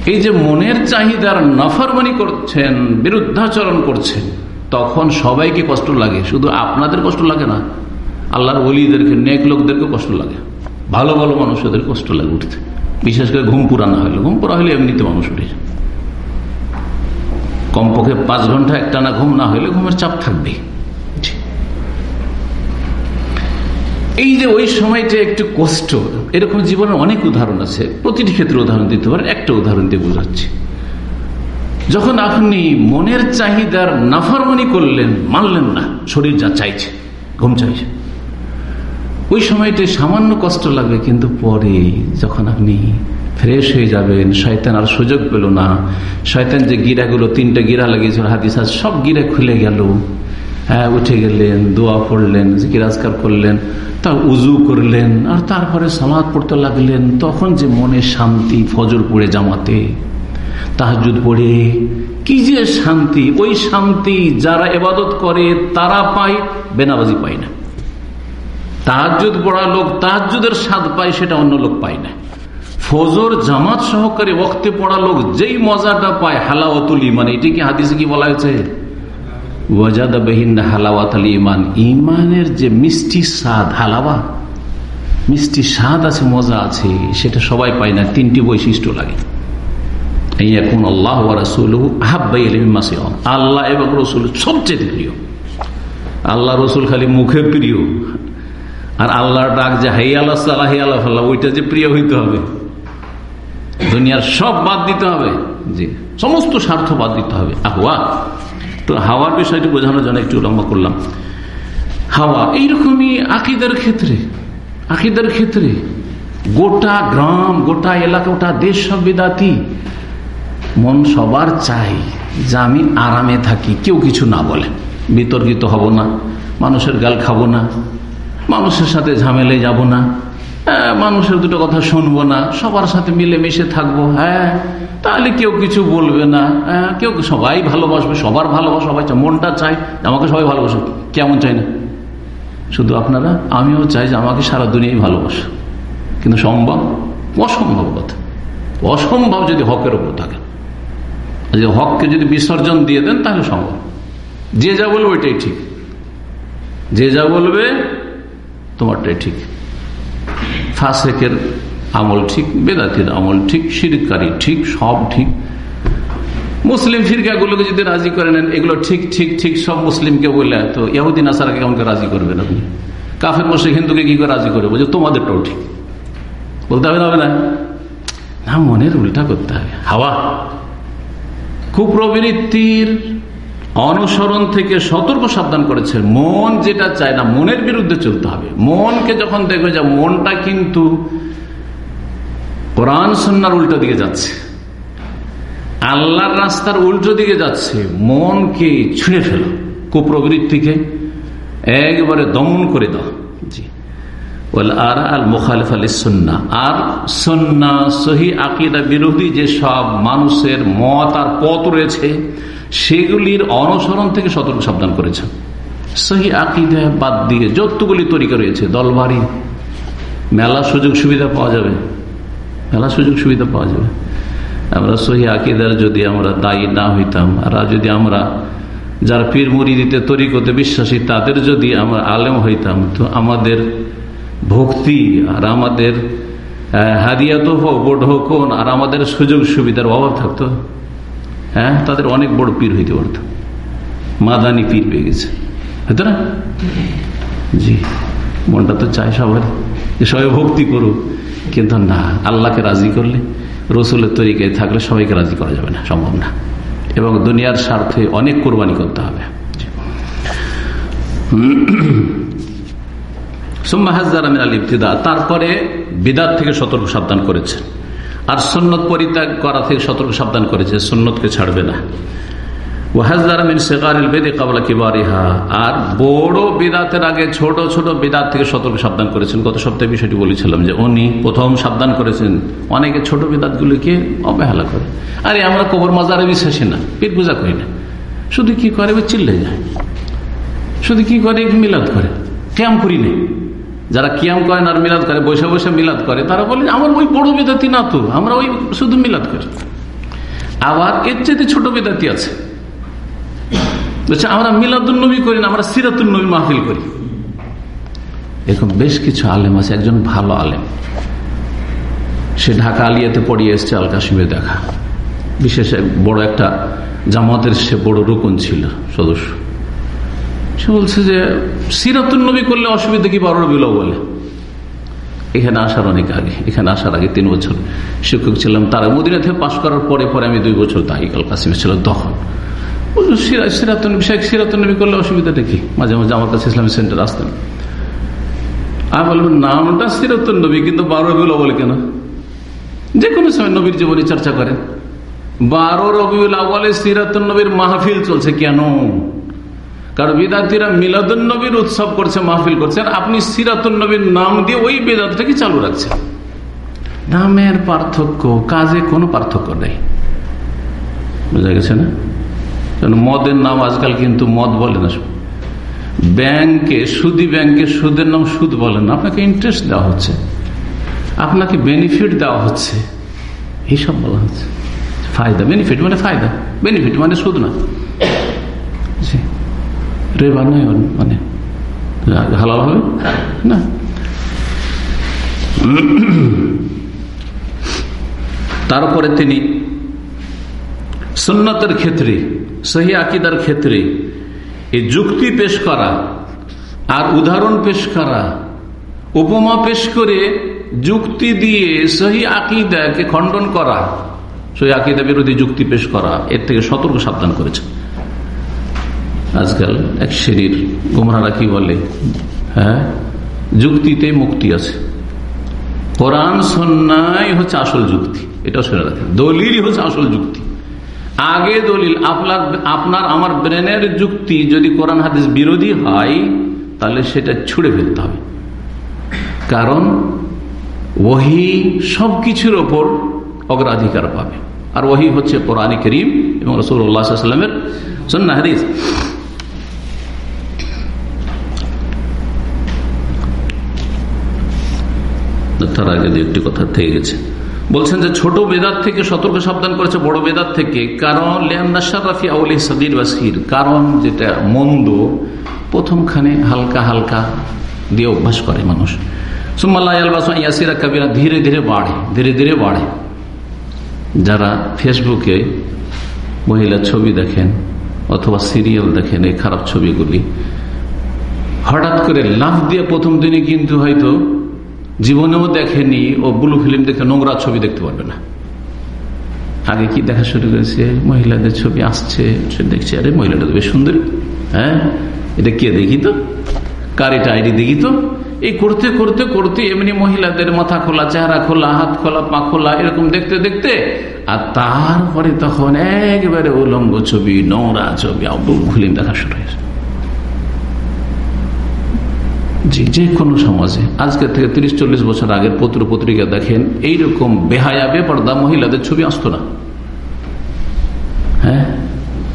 S1: এই যে মনের চাহিদার নফরমানি করছেন, বিরুদ্ধাচরণ করছেন তখন সবাইকে কষ্ট লাগে, শুধু আপনাদের কষ্ট লাগে না, আল্লাহর অলিদেরকে নেক লোকদেরকে কষ্ট লাগে। ভালো ভালো মানুষদের কষ্ট লাগে উঠতে। বিশেষ করে ঘুম পুরা না হলে। ঘুম পুরা হলে এমনিতে মানুষ উঠে কমপক্ষে পাঁচ ঘণ্টা একটানা ঘুম না হলে ঘুমের চাপ থাকবে এই যে ওই সময়টা একটু কষ্ট, এরকম জীবনের অনেক উদাহরণ আছে। প্রতিটি ক্ষেত্রে উদাহরণ দিতে পারেন। একটা উদাহরণ দিয়ে বোঝাচ্ছি। যখন আপনি মনের চাহিদার নাফরমনি করলেন, মানলেন না, শরীর যা চাইছে, ঘুম চাইছে। ওই সময়টা সামান্য কষ্ট লাগবে, কিন্তু পরে যখন আপনি ফ্রেশ হয়ে যাবেন, শয়তান আর সুযোগ পেল না। শয়তান যে গিরাগুলো, তিনটা গিরা লাগিয়েছিল হাদিস সব গিরা খুলে গেল। হ্যাঁ উঠে গেলেন, দোয়া পড়লেন জিকিরাজকার করলেন তা উজু করলেন, আর তারপরে সালাদ পড়তে লাগলেন। তখন যে মনে শান্তি, ফজর পড়ে জামাতে তাহাজুদ পড়ে। কি যে শান্তি, ওই শান্তি যারা এবাদত করে, তারা পায় বেনাবাজি পায় না। তাহাজুদ পড়া লোক তাহাজুদের স্বাদ পায়, সেটা অন্য লোক পায় না। ফজর জামাত সহকারে ওক্তে পড়া লোক যেই মজাটা পায়, হালাওয়াতুল ইমান এটি কি হাদিসে কি বলা হয়েছে? ওয়াজাদা বেহিন হালাওয়াত ইমান ইমানের যে মিষ্টি স্বাদ, হালাওয়া, মিষ্টি স্বাদ আছে, মজা আছে, সেটা সবাই পায় না। তিনটি বৈশিষ্ট্য লাগে। আল্লাহ আল্লাহ এবং রসুল সবচেয়ে প্রিয়। আল্লাহ রসুল খালি মুখে প্রিয়। আর আল্লাহর ডাক যে হাই আল্লাহ সাল্লাহ আল্লাহ ওইটা যে প্রিয় হইতে হবে। দুনিয়ার সব বাদ দিতে হবে। জি, সমস্ত স্বার্থ বাদ দিতে হবে। আহওয়া। তো হাওয়ার বিষয়টি বোঝানোর জন্য একটু লম্বা করলাম। হাওয়া এইরকমই আকিদের ক্ষেত্রে আকিদের ক্ষেত্রে গোটা গ্রাম, গোটা এলাকা, গোটা দেশ সব বিদাতি। মন সবার চাই যে আমি আরামে থাকি। কেউ কিছু না বলে। বিতর্কিত হব না। মানুষের গাল খাব না। মানুষের সাথে ঝামেলে যাব না। মানুষের দুটো কথা শুনব না। সবার সাথে মিলেমিশে থাকব। হ্যাঁ তাহলে কেউ কিছু বলবে না। হ্যাঁ কেউ সবাই ভালোবাসবে, সবার ভালোবাসা সবাই মনটা চাই আমাকে সবাই ভালোবাসো কেমন চাই না? শুধু আপনারা, আমিও চাই যে আমাকে সারা দুনিয়াই ভালোবাসো কিন্তু সম্ভব? অসম্ভব কথা। অসম্ভব যদি হকের উপর থাকে। যে হককে যদি বিসর্জন দিয়ে দেন, তাহলে সম্ভব। যে যা বলবে, ওইটাই ঠিক। যে যা বলবে, তোমারটাই ঠিক। ফাঁসেকের আমল ঠিক, বেদাতির আমল ঠিক, শিরকারি ঠিক, সব ঠিক। মুসলিম ফিরকাগুলোকে যদি রাজি করে নেন, এগুলো ঠিক ঠিক ঠিক, সব মুসলিমকে বলে তো ইয়াহুদ্দিন আসারাকে কেমনকে রাজি করবেন আপনি? কাফের মশে হিন্দুকে কি করে রাজি করে বলছে, তোমাদেরটাও ঠিক। বলতে হবে না হবে না? না, মনের উল্টা করতে হবে। হাওয়া। কুপ্রবৃত্তির অনুসরণ থেকে সতর্ক সাবধান করেছে। মন যেটা চায় না, মনের বিরুদ্ধে চলতে হবে। মনকে যখন দেখবে যে মনটা কিন্তু কোরআন সন্ন্যার উল্টো দিকে যাচ্ছে, আল্লাহর রাস্তার উল্টো দিকে যাচ্ছে, মনকে ছুঁড়ে ফেলো। কুপ্রবৃত্তিকে একবারে দমন করে দাও জি আর আল মুখালিফ আলী সন্না আর সন্না সহি আকিদা বিরোধী যে মানুষের মত আর পথ রয়েছে, সেগুলির অনুসরণ থেকে সতর্ক সাবধান করেছেন। সহি আকিদা বাদ দিয়ে যতগুলি তরিকা রয়েছে, দলবাড়ি, মেলা সুযোগ সুবিধা পাওয়া যাবে। মেলা সুযোগ সুবিধা পাওয়া যাবে। আমরা সহি আকিদার যদি আমরা দায়ী না হইতাম, আর যদি আমরা যারা পীর মুড়ি দিতে তরিকতে বিশ্বাসী, তাদের যদি আমরা আলেম হইতাম, তো আমাদের ভক্তি আর আমাদের হাদিয়া তো হোক বোর্ড হোক আর আমাদের সুযোগ সুবিধার অভাব থাকতো। হ্যাঁ তাদের অনেক বড় পীর হইতে পারত। মাদানি পীর পেয়ে গেছে। হয়তো না? জি, মনটা তো চায় সবার। যে সবাই ভক্তি করুক। কিন্তু না, আল্লাহকে রাজি করলে, রসুলের তরিকায় থাকলে সবাইকে রাজি করা যাবে না, সম্ভব না। এবং দুনিয়ার স্বার্থে অনেক কোরবানি করতে হবে। তারপরে বিদাত থেকে সতর্ক সাবধান করেছে। আর সন্ন্যত পরিত্যাগ করা থেকে সতর্ক সাবধান করেছে সন্ন্যতকে ছাড়বে না। আর বড় বিদাতের আগে ছোট ছোট বিদাত থেকে সতর্ক সাবধান করেছেন। গত সপ্তাহে বিষয়টি বলেছিলাম যে উনি প্রথম সাবধান করেছেন, অনেকে ছোট বিদাত গুলিকে অবহেলা করে। আরে, আমরা কবর মাজারে বিশ্বাসী না পেট পূজা করি না। শুধু কি করে? চিল্লে যায়। শুধু কি করে? মিলাদ করে। ক্যাম্প করি নেই। যারা কিয়াম করেন আর মিলাদ করে, বসে বসে মিলাদ করে, তারা বলে, আমার ওই বড় বিদাতি না তো, আমরা ওই শুধু মিলাদ করি। আবার এর চেয়ে ছোট বিদাতি আছে। আমরা মিলাদুন্নবী করি না, আমরা সিরাতুন্নবী মাহফিল করি। এরকম বেশ কিছু আলেম আছে, একজন ভালো আলেম। সে ঢাকা আলিয়াতে পড়িয়ে এসছে আল দেখা। বিশেষ বড় একটা জামাতের সে বড় রুকন ছিল, সদস্য। সে বলছে যে সিরাতুন্নবী করলে অসুবিধা কি? বারো বিল বলে এখানে আসার অনেক আগে, এখানে আসার আগে তিন বছর শিক্ষক ছিলাম তারা। মদিনা থেকে পাশ করার পরে পরে আমি দুই বছর তাহিকাল কাসিমে ছিল তখন সিরাতুন্নবী করলে অসুবিধাটা কি? মাঝে মাঝে আমার কাছে ইসলামী সেন্টার আসতেন। আমি বলবেন নামটা সিরাতুন্নবী কিন্তু বারো রবিউল বলে কেন? যে কোনো সময় নবীর জীবনী চর্চা করেন। বারো রবিউল আওয়ালে সিরাতুন্নবীর মাহফিল চলছে কেন? কারণ বিদাতিরা মিলাদুল নবীর উৎসব করছে, মাহফিল করছেন আপনি সিরাতুল নবীর নাম দিয়ে ওই বেদাতটাকে চালু রাখছেন। নামের পার্থক্য, কাজে কোনো পার্থক্য নেই। বুঝা গেছে না? কারণ মদের নাম আজকাল কিন্তু মদ বলে না। ব্যাংকে, সুদি ব্যাংকে সুদের নাম সুদ বলে না। আপনাকে ইন্টারেস্ট দেওয়া হচ্ছে। আপনাকে বেনিফিট দেওয়া হচ্ছে। এইসব বলা হচ্ছে। ফায়দা বেনিফিট মানে ফায়দা। বেনিফিট মানে সুদ না। রেবা নয় মানে। হালাল হবে? না। তারপরে তিনি সুন্নতের ক্ষেত্রে, সহি আকিদার ক্ষেত্রে এই যুক্তি পেশ করা আর উদাহরণ পেশ করা, উপমা পেশ করে যুক্তি দিয়ে সহি আকিদাকে খণ্ডন করা, সহি আকিদা বিরোধী যুক্তি পেশ করা, এর থেকে সতর্ক সাবধান করেছে আজকাল এক শ্রেণির গুমরারা কি বলে? হ্যাঁ? যুক্তিতে মুক্তি আছে। কোরআন সন্ন্যায় হচ্ছে আসল যুক্তি। এটা শুনে রাখেন। দলিলই হচ্ছে আসল যুক্তি। আগে দলিল, আপনার আপনার, আমার ব্রেনের যুক্তি যদি কোরআন হাদিস বিরোধী হয়, তাহলে সেটা ছুড়ে ফেলতে হবে। কারণ ওহি সব কিছুর ওপর অগ্রাধিকার পাবে। আর ওহি হচ্ছে কোরআন করিম এবং রসুল্লাহামের সন্না হাদিস। তার আগে একটি কথা থেকে গেছে। বলছেন যে ছোট বেদাত থেকে সতর্ক সাবধান করেছে বড় বেদাত থেকে কারণ লেমনাশারাফি আউলি সাদির বাসির কারণ যেটা মন্দ প্রথমখানে হালকা হালকা দিয়ে অভ্যাস করে মানুষ। সুম্মাল্লাহিরা কাবিরা, ধীরে ধীরে বাড়ে, ধীরে ধীরে বাড়ে। যারা ফেসবুকে মহিলার ছবি দেখেন অথবা সিরিয়াল দেখেন এই খারাপ ছবিগুলি, হঠাৎ করে লাভ দিয়ে প্রথম দিনে কিন্তু হয়তো জীবনেও দেখেনি ও ব্লু ফিল্ম দেখে নোংরা ছবি দেখতে পারবে না। আগে কি দেখা শুরু করেছে? মহিলাদের ছবি আসছে দেখছে, আরে মহিলাটা তো বেশ সুন্দরী। হ্যাঁ? এটা কে দেখি তো? কার এটা আইডি দেখি তো? এই করতে করতে করতে এমনি মহিলাদের মাথা খোলা, চেহারা খোলা, হাত খোলা, পা খোলা, এরকম দেখতে দেখতে আর তারপরে তখন একেবারে উলঙ্গ ছবি, নোংরা ছবি আব্দুল ফিল্ম দেখা শুরু হয়েছে। জি যে কোনো সমাজে। আজকের থেকে তিরিশ, চল্লিশ বছর আগের পত্র পত্রিকা দেখেন, এইরকম বেহায়া, বেপর্দা মহিলাদের ছবি আসতো না। হ্যাঁ?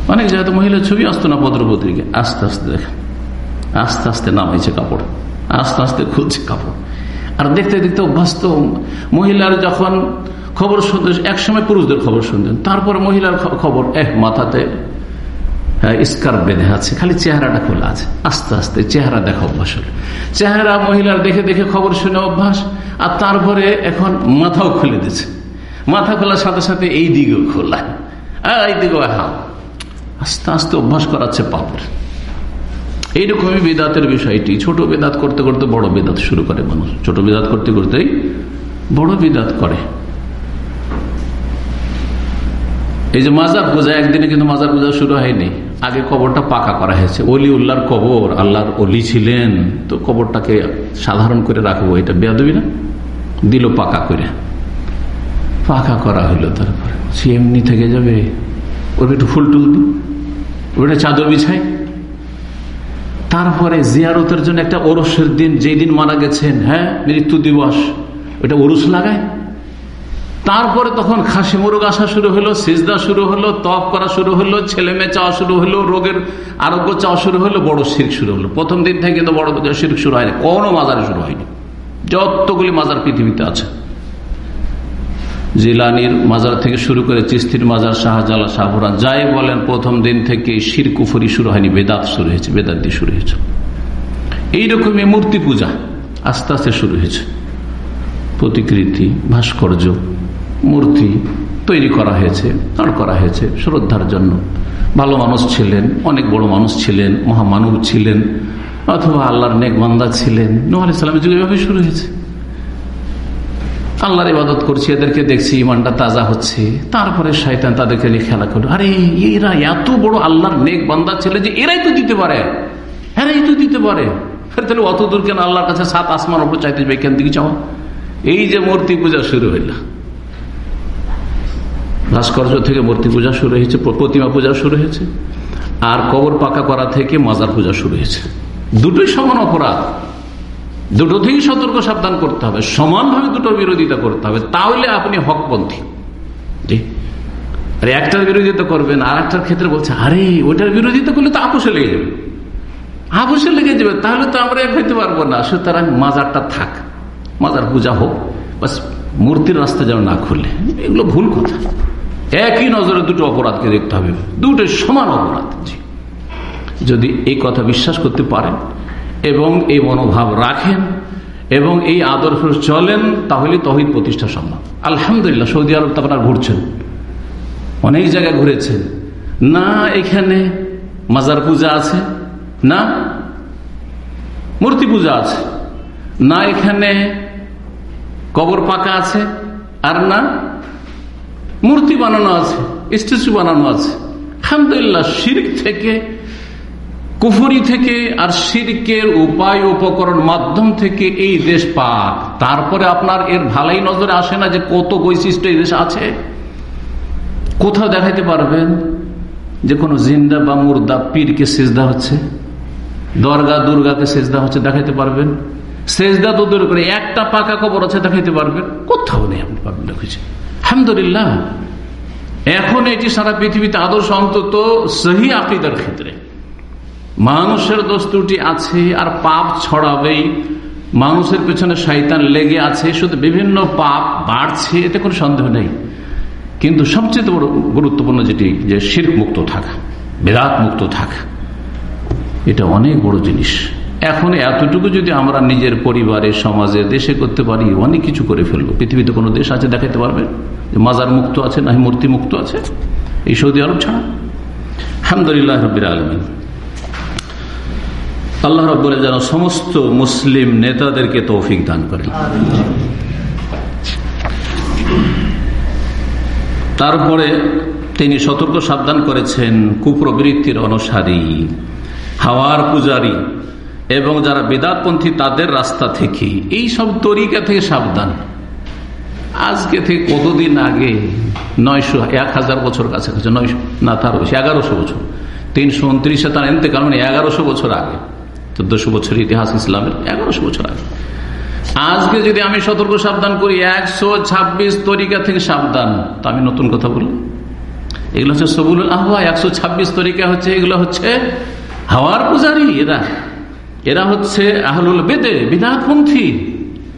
S1: অনেক জায়গাতে মহিলার ছবি আসতো না পত্র পত্রিকা আস্তে আস্তে দেখেন। আস্তে আস্তে নামাইছে কাপড়। আস্তে আস্তে খুলছে কাপড়। আর দেখতে দেখতে অভ্যস্ত। মহিলার যখন খবর শুনতে একসময় পুরুষদের খবর শুনতেন। তারপর মহিলার খবর এহ মাথাতে স্কার্ফ বেঁধে আছে, খালি চেহারাটা খোলা আছে। আস্তে আস্তে চেহারা দেখা অভ্যাস হল। চেহারা মহিলার দেখে দেখে খবর শুনে অভ্যাস, আর তারপরে এখন মাথাও খুলে দিচ্ছে। মাথা খোলার সাথে সাথে এই দিকেও খোলা। এই দিকেও হা। আস্তে আস্তে অভ্যাস করাচ্ছে পাপের। এইরকমই বেদাতের বিষয়টি। ছোট বেদাত করতে করতে বড় বেদাত শুরু করে মানুষ। ছোট বেদাত করতে করতেই বড় বেদাত করে। এই যে মাজার পূজা, একদিনে কিন্তু মাজার পূজা শুরু হয়নি। আগে কবরটা পাকা করা হয়েছে। অলি উল্লাহর কবর, আল্লাহর অলি ছিলেন, তো কবরটাকে সাধারণ করে রাখব, এটা বেয়াদবি না? দিল পাকা করে। পাকা করা হলো তারপরে। সে এমনি থেকে যাবে। ওর একটু ফুল টুল দি ওটা চাদর বিছাই। তারপরে জিয়ারতের জন্য একটা ওরসের দিন, যেই দিন মারা গেছেন হ্যাঁ মৃত্যু দিবস, ওটা ওরুস লাগায়। তারপরে তখন খাসি মুরগ আসা শুরু হলো, সিজদা শুরু হলো তপ করা শুরু হলো, ছেলে মেয়ে চাওয়া শুরু হলো, রোগের আরোগ্য চাওয়া শুরু হলো, বড় শির শুরু হলো। প্রথম দিন থেকে কিন্তু বড় শির শুরু হয়নি, কোনো মাজারে শুরু হয়নি। যতগুলি মাজার পৃথিবীতে আছে। জিলানির মাজার থেকে শুরু করে চিস্তির মাজার শাহজালা শাহপুরান, যাই বলেন, প্রথম দিন থেকে শির কুফরি শুরু হয়নি, বেদাত শুরু হয়েছে, বেদাত দিয়ে শুরু হয়েছে। এইরকমই মূর্তি পূজা আস্তে আস্তে শুরু হয়েছে। প্রতিকৃতি, ভাস্কর্য মূর্তি তৈরি করা হয়েছে দাঁড় করা হয়েছে শ্রদ্ধার জন্য। ভালো মানুষ ছিলেন, অনেক বড় মানুষ ছিলেন, মহামানব ছিলেন, অথবা আল্লাহর নেক বান্দা ছিলেন। নোহ আলাইসালামের যুগে এভাবে শুরু হয়েছে। আল্লাহর ইবাদত করছি, এদেরকে দেখছি ইমানটা তাজা হচ্ছে। তারপরে শয়তান তাদেরকে নিয়ে খেলা করল। আরে, এরা এত বড় আল্লাহর নেক বান্দা ছিল যে এরাই তো দিতে পারে। এরাই তো দিতে পারে। তাহলে অত দূর কেন আল্লাহর কাছে সাত আসমান ওপর চাইতে যাবে এখান থেকে চাওয়া এই যে মূর্তি পূজা শুরু হইল। ভাস্কর্য থেকে মূর্তি পূজা শুরু হয়েছে প্রতিমা পূজা শুরু হয়েছে, আর কবর পাকা করা থেকে মাজার পূজা শুরু হয়েছে। দুটোই সমান অপরাধ। দুটো থেকেই সতর্ক সাবধান করতে হবে। সমানভাবে দুটোর বিরোধিতা করতে হবে। তাহলে আপনি হকপন্থী। আর একটার বিরোধিতা করবেন, আর একটার ক্ষেত্রে বলছে, আরে ওইটার বিরোধিতা করলে তো আপোষে লেগে যাবে। আপোষে লেগে যাবে, তাহলে তো আমরা এক হইতে পারব না। সুতরাং মাজারটা থাক। মাজার পূজা হোক। বাস, মূর্তির রাস্তা যেন না খুললে এগুলো ভুল কথা। একই নজরে দুটো অপরাধকে দেখতে হবে। দুটো সমান অপরাধ। যদি এই কথা বিশ্বাস করতে পারেন এবং এই মনোভাব রাখেন এবং এই আদর্শ চলেন, তাহলে তহিদ প্রতিষ্ঠা সম্ভব। আলহামদুলিল্লাহ, সৌদি আরব তো আপনার ঘুরছেন। অনেক জায়গায় ঘুরেছেন। না, এখানে মাজার পূজা আছে, না, মূর্তি পূজা আছে, না, এখানে কবর পাকা আছে, আর না মূর্তি বানানো আছে, স্ট্যাচু বানানো আছে। আলহামদুলিল্লাহ, শিরিক থেকে, কুফুরি থেকে আর শিরকের উপায় উপকরণ মাধ্যম থেকে এই দেশ পাক। তারপরে আপনার এর ভালাই নজরে আসে না যে কত বৈশিষ্ট্য এই দেশ আছে? কোথাও দেখাইতে পারবেন যে কোনো জিন্দা বা মুর্দা পীরকে সেজদা হচ্ছে? দরগা, দুর্গাকে সেজদা হচ্ছে, দেখাইতে পারবেন? সেজদা তো দূর করে, একটা পাকা কবর আছে, দেখাইতে পারবেন? কোথাও নেই, আপনি পারবেন দেখেছি আলহামদুলিল্লাহ। এখন এটি সারা পৃথিবীতে আদর্শ অন্তত সহি আকিদার ক্ষেত্রে। মানুষের দোষ আছে, আর পাপ ছড়াবেই। মানুষের পেছনে শৈতান লেগে আছে, শুধু বিভিন্ন পাপ বাড়ছে, এতে কোনো সন্দেহ নেই। কিন্তু সবচেয়ে বড় গুরুত্বপূর্ণ যেটি, যে শির্ক মুক্ত থাকা, বেদাত মুক্ত থাকা, এটা অনেক বড় জিনিস। এখন এতটুকু যদি আমরা নিজের পরিবারে সমাজে দেশে করতে পারি, অনেক কিছু করে ফেলব। পৃথিবীতে কোনো দেশ আছে দেখাতে পারবে? মাজার মুক্ত আছে না মূর্তি মুক্ত আছে? এই সৌদি আরব ছাড়া। আলহামদুলিল্লাহ রবির আলমী আল্লাহ রব্বুল যেন সমস্ত মুসলিম নেতাদেরকে তৌফিক দান করেন। তারপরে তিনি সতর্ক সাবধান করেছেন কুপ্রবৃত্তির অনুসারী, হাওয়ার পূজারী। এবং যারা বেদাতপন্থী, তাদের রাস্তা থেকে এই সব তরিকা থেকে সাবধান। আজকে থেকে কতদিন আগে নয়শো, এক হাজার বছর কাছে কাছে নয়শো, না, তার বেশি, এগারোশো বছর। তিনশো উনত্রিশে তার এনতে কারণ এগারোশো বছর আগে। চোদ্দশো বছর ইতিহাস ইসলামের এগারোশো বছর আগে। আজকে যদি আমি সতর্ক, সাবধান করি, একশো ছাব্বিশ তরিকা থেকে সাবধান। তা আমি নতুন কথা বলি। এগুলো হচ্ছে সবুল আহ্বা একশো ছাব্বিশ তরিকা হচ্ছে, এগুলো হচ্ছে হাওয়ার পূজারি, এরা। এরা হচ্ছে আহলুল বেদে বিধাতপন্থী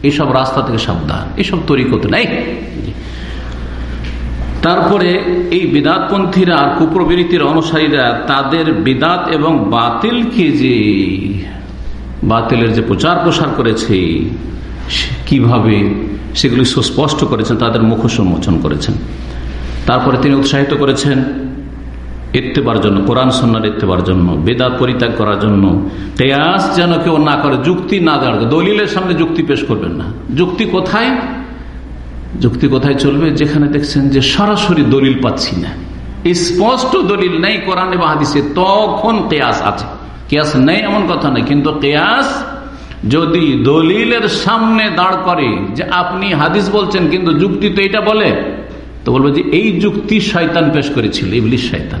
S1: এইসব রাস্তা থেকে সাবধান, এইসব তরিকতে নাই। তারপরে এই বিদাতপন্থীরা আর কুপ্রবৃত্তির অনুসারীরা, তাদের বিদাত এবং বাতিলকে যে, বাতিলের যে প্রচার প্রসার করেছে কীভাবে সেগুলি সুস্পষ্ট করেছেন, তাদের মুখ সম্মোচন করেছেন। তারপরে তিনি উৎসাহিত করেছেন ইত্তেবার জন্য, কোরআন সন্ন্যার ইত্তেবার জন্য, বেদাত পরিত্যাগ করার জন্য, কেয়াস যেন কেউ না করে, যুক্তি না দেওয়ার দলিলের সামনে যুক্তি পেশ করবেন না। যুক্তি কোথায়? যুক্তি কোথায় চলবে? যেখানে দেখছেন যে সরাসরি দলিল পাচ্ছি না। স্পষ্ট দলিল নেই কোরআন এবং হাদিসে, তখন কেয়াস আছে। কেয়াস নেই এমন কথা নেই কিন্তু কেয়াস যদি দলিলের সামনে দাঁড় করে যে আপনি হাদিস বলছেন, কিন্তু যুক্তি তো এটা বলে তো বলব যে এই যুক্তি শয়তান পেশ করেছিল ইবলিশ শয়তান।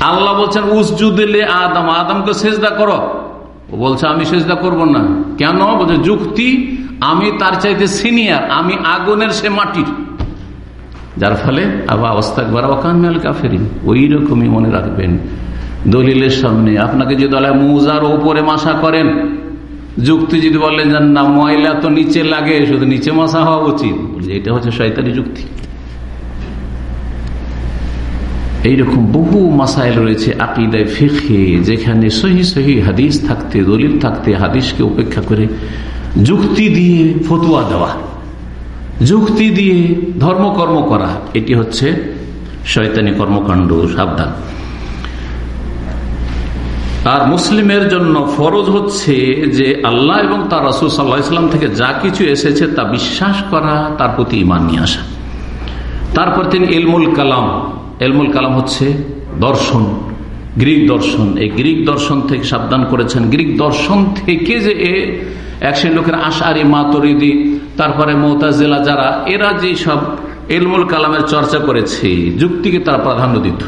S1: আল্লাহ বলছেন উসজু দিলে আদম, আদমকে সেজদা করো। ও বলছে, আমি সেজদা করব না। কেন? বলছে, যুক্তি আমি তার চাইতে সিনিয়র, আমি আগুনের সে মাটির। যার ফলে আবার অবস্থা বারাবাকান কাফেরিন। ওই রকমই মনে রাখবেন দলিলের সামনে। আপনাকে যদি বলে মুজার ওপরে মাসা করেন, যুক্তি যদি বললেন যে না, ময়লা তো নিচে লাগে, শুধু নিচে মাসা হওয়া উচিত। এটা হচ্ছে শয়তানি যুক্তি। এইরকম বহু মাসাইল রয়েছে আকিদায় ফিখে যেখানে সহি সহি হাদিস থাকতে, দলিল থাকতে, হাদিসকে উপেক্ষা করে যুক্তি দিয়ে ফতুয়া দেওয়া, যুক্তি দিয়ে ধর্মকর্ম করা, এটি হচ্ছে শয়তানি কর্মকাণ্ড, সাবধান। আর মুসলিমের জন্য ফরজ হচ্ছে যে আল্লাহ এবং তার রসুল সাল্লাহ ইসলাম থেকে যা কিছু এসেছে তা বিশ্বাস করা, তার প্রতি ইমান নিয়ে আসা। তারপর তিনি এলমুল কালাম এলমুল কালাম হচ্ছে দর্শন, গ্রিক দর্শন। এই গ্রিক দর্শন থেকে সাবধান করেছেন। গ্রিক দর্শন থেকে যে এক শ্রেণি লোকের আশারি মাতরিদি, তারপরে মোতাজেলা যারা, এরা যে সব এলমুল কালামের চর্চা করেছে, যুক্তিকে তারা প্রাধান্য দিত।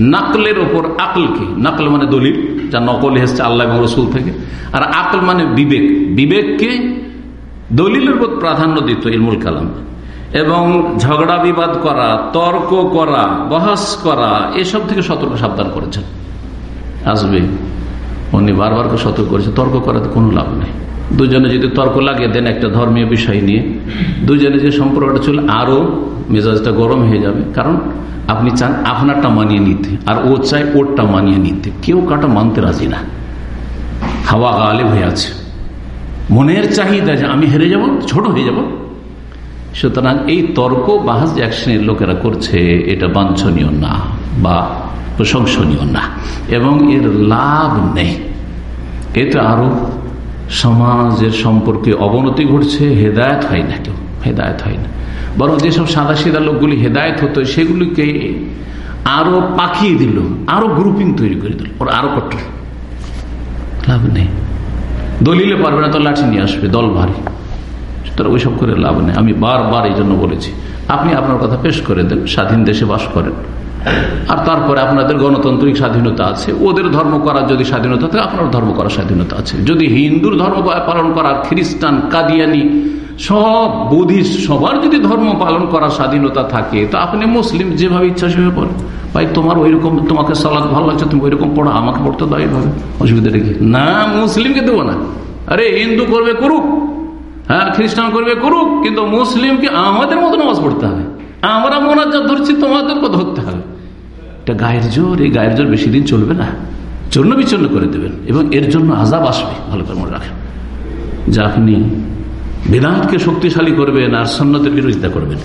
S1: নাকলের ওপর আকলকে নাকল মানে দলিল, যা নকল এসছে আল্লাহ রসুল থেকে। আর আকল মানে বিবেক। বিবেককে দলিলের উপর প্রাধান্য দিত ইলমুল কালাম। এবং ঝগড়া বিবাদ করা, তর্ক করা, বহাস করা, এসব থেকে সতর্ক সাবধান করেছেন। আসবে। উনি বারবার সতর্ক করেছে। তর্ক করাতে কোনো লাভ নেই। দুজনে যদি তর্ক লাগিয়ে দেন একটা ধর্মীয় বিষয় নিয়ে, দুজনে যে সম্পর্কটা চলে আরও মেজাজটা গরম হয়ে যাবে। কারণ আপনি চান আপনারটা মানিয়ে নিতে, আর ও চায় ওরটা মানিয়ে নিতে। কেউ কাটা মানতে রাজি না। হাওয়া গালে হয়ে আছে। মনের চাহিদা যে আমি হেরে যাব, ছোট হয়ে যাব সুতরাং এই তর্ক বাহাজ এক শ্রেণির লোকেরা করছে, এটা বাঞ্ছনীয় না বা প্রশংসনীয় না। এবং এর লাভ নেই। এতে আরও সমাজের সম্পর্কে অবনতি ঘটছে, হেদায়ত হয় না কেউ, হেদায়ত হয় না। বরং যেসব সাদা সিদা লোকগুলি হেদায়ত হতো, সেগুলিকে আরও পাকিয়ে দিল, আরও গ্রুপিং তৈরি করে দিল, ওর আরও কট্টর লাভ নেই। দলিলে পারবে না তো লাঠি নিয়ে আসবে, দল ভারী। সুতরাং ওইসব করে লাভ নেই। আমি বারবার এই জন্য বলেছি, আপনি আপনার কথা পেশ করে দেন, স্বাধীন দেশে বাস করেন। আর তারপরে আপনাদের গণতান্ত্রিক স্বাধীনতা আছে, ওদের ধর্ম করার যদি স্বাধীনতা থাকে, আপনার ধর্ম করার স্বাধীনতা আছে। যদি হিন্দুর ধর্ম পালন করার, খ্রিস্টান, কাদিয়ানি, সব বুদ্ধিস্ট সবার যদি ধর্ম পালন করার স্বাধীনতা থাকে, তো আপনি মুসলিম যেভাবে ইচ্ছা সেভাবে পড়েন। ভাই, তোমার ওই রকম তোমাকে সালাদ ভালো লাগছে, তুমি ওই রকম পড়ো, আমাকে পড়তে দাও এইভাবে। অসুবিধা রেখে না, মুসলিমকে দেবো না। আরে, হিন্দু করবে করুক। হ্যাঁ খ্রিস্টান করবে করুক, কিন্তু মুসলিমকে আমাদের মতো নামাজ পড়তে হবে। আমরা মনে যা ধরছি তোমাদেরকে ধরতে হবে। এটা গায়ের জোর, এই গায়ের জোর বেশি দিন চলবে না। চূর্ণ বিচ্ছন্ন করে দেবেন, এবং এর জন্য আজাব আসবে, ভালো করে মনে রাখেন। যা আপনি বেদান্তকে শক্তিশালী করবেন আর সন্ন্যতের বিরোধিতা করবেন।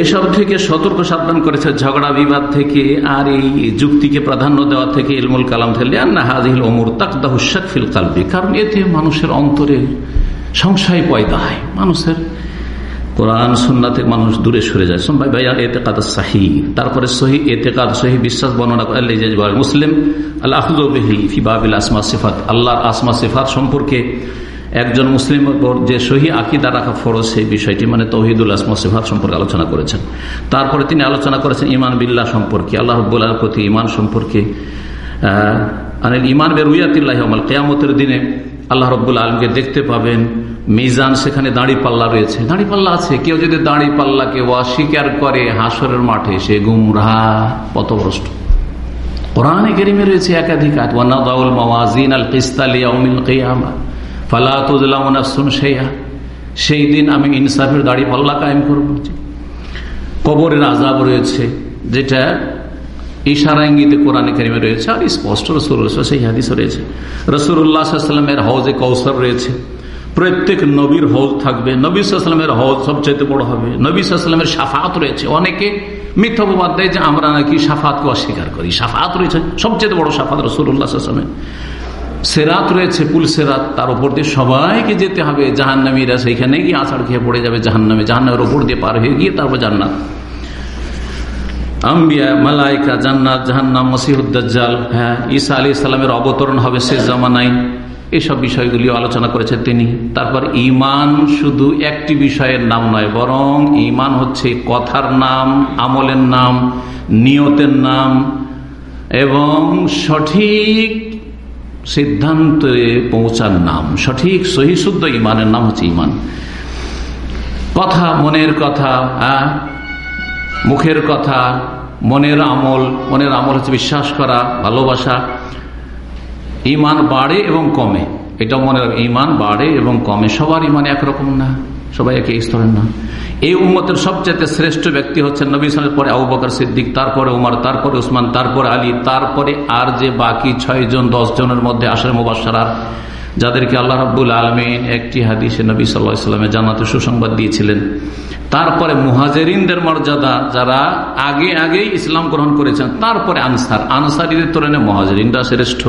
S1: এসব থেকে সতর্ক সাবধান করেছে ঝগড়া বিবাদ থেকে আর এই যুক্তিকে প্রাধান্য দেওয়া থেকে ইলমুল কালাম থেকে হাজিল ওমর তাকদাহ ফিল কালবি। কারণ এতে মানুষের অন্তরে সংশয় পয়দা হয়। মানুষের কোরআন সুন্না থেকে মানুষ দূরে সরে যায়। ভাই ভাই এতে কাদ সাহি। তারপরে সহি এতে কাদ সহি বিশ্বাস বর্ণনা করে মুসলিম আল্লাহ আসমা সিফাত। আল্লাহর আসমা সিফাত সম্পর্কে একজন মুসলিম যে সহি আকিদা রাখা ফরজ সেই বিষয়টি মানে তহিদুল আসমা সিফাত সম্পর্কে আলোচনা করেছেন। তারপরে তিনি আলোচনা করেছেন ইমান বিল্লাহ সম্পর্কে, আল্লাহ প্রতি ইমান সম্পর্কে। আহ ইমান বেরুয়াতিল্লাহ কেয়ামতের দিনে আল্লাহ রব্বুল আলমকে দেখতে পাবেন, মিজান সেখানে দাঁড়ি পাল্লা রয়েছে। দাঁড়ি পাল্লা আছে, কেউ যদি দাঁড়ি পাল্লাকে অস্বীকার করে হাসরের মাঠে, সে গুমরা, পথভ্রষ্ট। কোরআনে গেরিমে রয়েছে একাধিক সেই দিন আমি ইনসাফের দাড়ি পাল্লা কায়েম করব। কবরের আজাব রয়েছে, যেটা ইশারা ইঙ্গিতে কোরআনে কারিমে রয়েছে আর স্পষ্ট রসুল সেই হাদিস রয়েছে। রসুল্লাহামের হজে কৌসর রয়েছে। প্রত্যেক নবীর হজ থাকবে, নবী সাল্লামের হজ সবচাইতে বড় হবে, নবী সাল্লামের সাফাত রয়েছে। অনেকে মিথ্যাবাদ দেয় যে আমরা নাকি সাফাতকে অস্বীকার করি। সাফাত রয়েছে সবচেয়ে বড় সাফাত রসুল্লাহামের সেরাত রয়েছে পুল সেরাত। তার উপর দিয়ে সবাইকে যেতে হবে। জাহান্নামীরা সেইখানে গিয়ে আষাঢ় খেয়ে পড়ে যাবে জাহান্নামে। জাহান্নামের ওপর দিয়ে পার হয়ে গিয়ে তারপর জান্নাত। আম্বিয়া, মালাইকা, জান্নাত, জাহান্নাম মসিহুদ্দাল হ্যাঁ ঈসা আলী ইসলামের অবতরণ হবে শেষ জামানায়। এসব বিষয়গুলি আলোচনা করেছেন তিনি। তারপর ইমান শুধু একটি বিষয়ের নাম নয়, বরং ইমান হচ্ছে কথার নাম, আমলের নাম, নিয়তের নাম, এবং সঠিক সিদ্ধান্তে পৌঁছার নাম। সঠিক সহিশুদ্ধ ইমানের নাম হচ্ছে ইমান। কথা, মনের কথা মুখের কথা, মনের আমল মনের আমল হচ্ছে বিশ্বাস করা, ভালোবাসা। ইমান বাড়ে এবং কমে। এটা মনে ইমান বাড়ে এবং কমে। সবার ইমান একরকম না, সবাই একে স্তরের না। এই উম্মতের সবচেয়ে শ্রেষ্ঠ ব্যক্তি হচ্ছেন নবী সালের পরে আবু বকর সিদ্দিক, তারপরে উমার, তারপরে উসমান, তারপরে আলী, তারপরে আর যে বাকি ছয় জন, দশ জনের মধ্যে আসার মুবাসার যাদেরকে আল্লাহ রাবুল আলমিন একটি হাদিসে নবী সাল্লাহামে জানাতে সুসংবাদ দিয়েছিলেন। তারপরে মুহাজেরিনদের মর্যাদা যারা আগে আগেই ইসলাম গ্রহণ করেছেন, তারপরে আনসার, আনসারিদের তুলনে মহাজেরিনরা শ্রেষ্ঠ।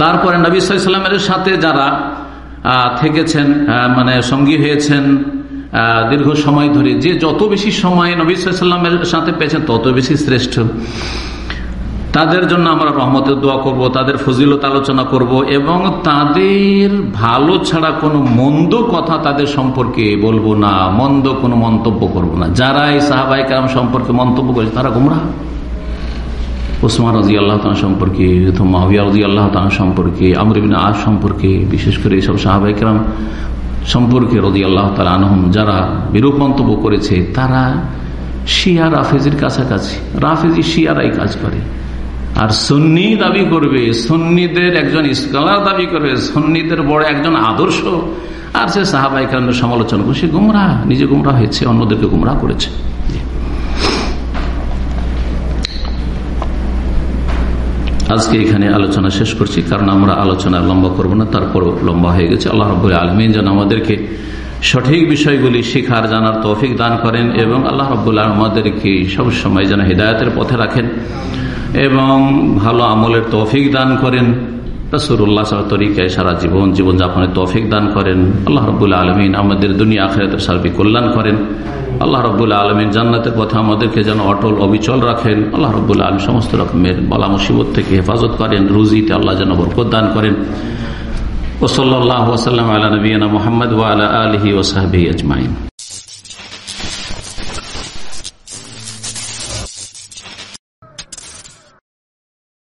S1: তারপরে নবী সাল্লামের সাথে যারা থেকেছেন মানে সঙ্গী হয়েছেন দীর্ঘ সময় ধরে যে যত বেশি সময় নবী সাল্লামের সাথে পেয়েছেন, তত বেশি শ্রেষ্ঠ। তাদের জন্য আমরা রহমতের দোয়া করব, তাদের ফজিলত আলোচনা করব এবং তাদের ভালো ছাড়া কোনো মন্দ কথা তাদের সম্পর্কে বলব না, মন্দ কোনো মন্তব্য করব না। যারা এই সাহাবাই কালাম সম্পর্কে মন্তব্য করেছে, তারা গুমরা ওসমান রাজি আল্লাহ সম্পর্কে মাহিয়া রাজি আল্লাহ তালা সম্পর্কে আমরিবিন আজ সম্পর্কে, বিশেষ করে এইসব সাহাবাইকরাম সম্পর্কে রদি আল্লাহ তালা আনহম যারা বিরূপ মন্তব্য করেছে, তারা শিয়া রাফেজের কাছাকাছি, রাফেজি শিয়ারাই কাজ করে। আর সন্নি দাবি করবে, সন্নিদের একজন স্কলার দাবি করবে, সন্নিদের বড় একজন আদর্শ। আর সে সাহাবাই কারণের সমালোচনা করছে গুমরা নিজে গুমরা হয়েছে, অন্যদেরকে গুমরা করেছে। আজকে এখানে আলোচনা শেষ করছি, কারণ আমরা আলোচনা লম্বা করব না, তারপরও লম্বা হয়ে গেছে। আল্লাহ রব আলমিন যেন আমাদেরকে সঠিক বিষয়গুলি শিখার, জানার তৌফিক দান করেন এবং আল্লাহ রব্বুল্লাহ আমাদেরকে সবসময় যেন হৃদায়তের পথে রাখেন এবং ভালো আমলের তৌফিক দান করেন। রসুল্লাহ তরিকায় সারা জীবন জীবনযাপনের তফিক দান করেন। আল্লাহ রবুল্লা আলমিন আমাদের দুনিয়া আখেরাতের সার্বিক কল্যাণ করেন। আল্লাহ রবুল্লা আলমিন জান্নাতের পথে আমাদেরকে যেন অটল অবিচল রাখেন। আল্লাহ রবুল্লা আলম সমস্ত রকমের বালা মুসিবত থেকে হেফাজত করেন। রুজিতে আল্লাহ যেন বরকত দান করেন। ওসল্লাহ ওসাল্লাম আলা নবীনা মোহাম্মদ ওয়ালা আলহি ওসাহাবি আজমাইন।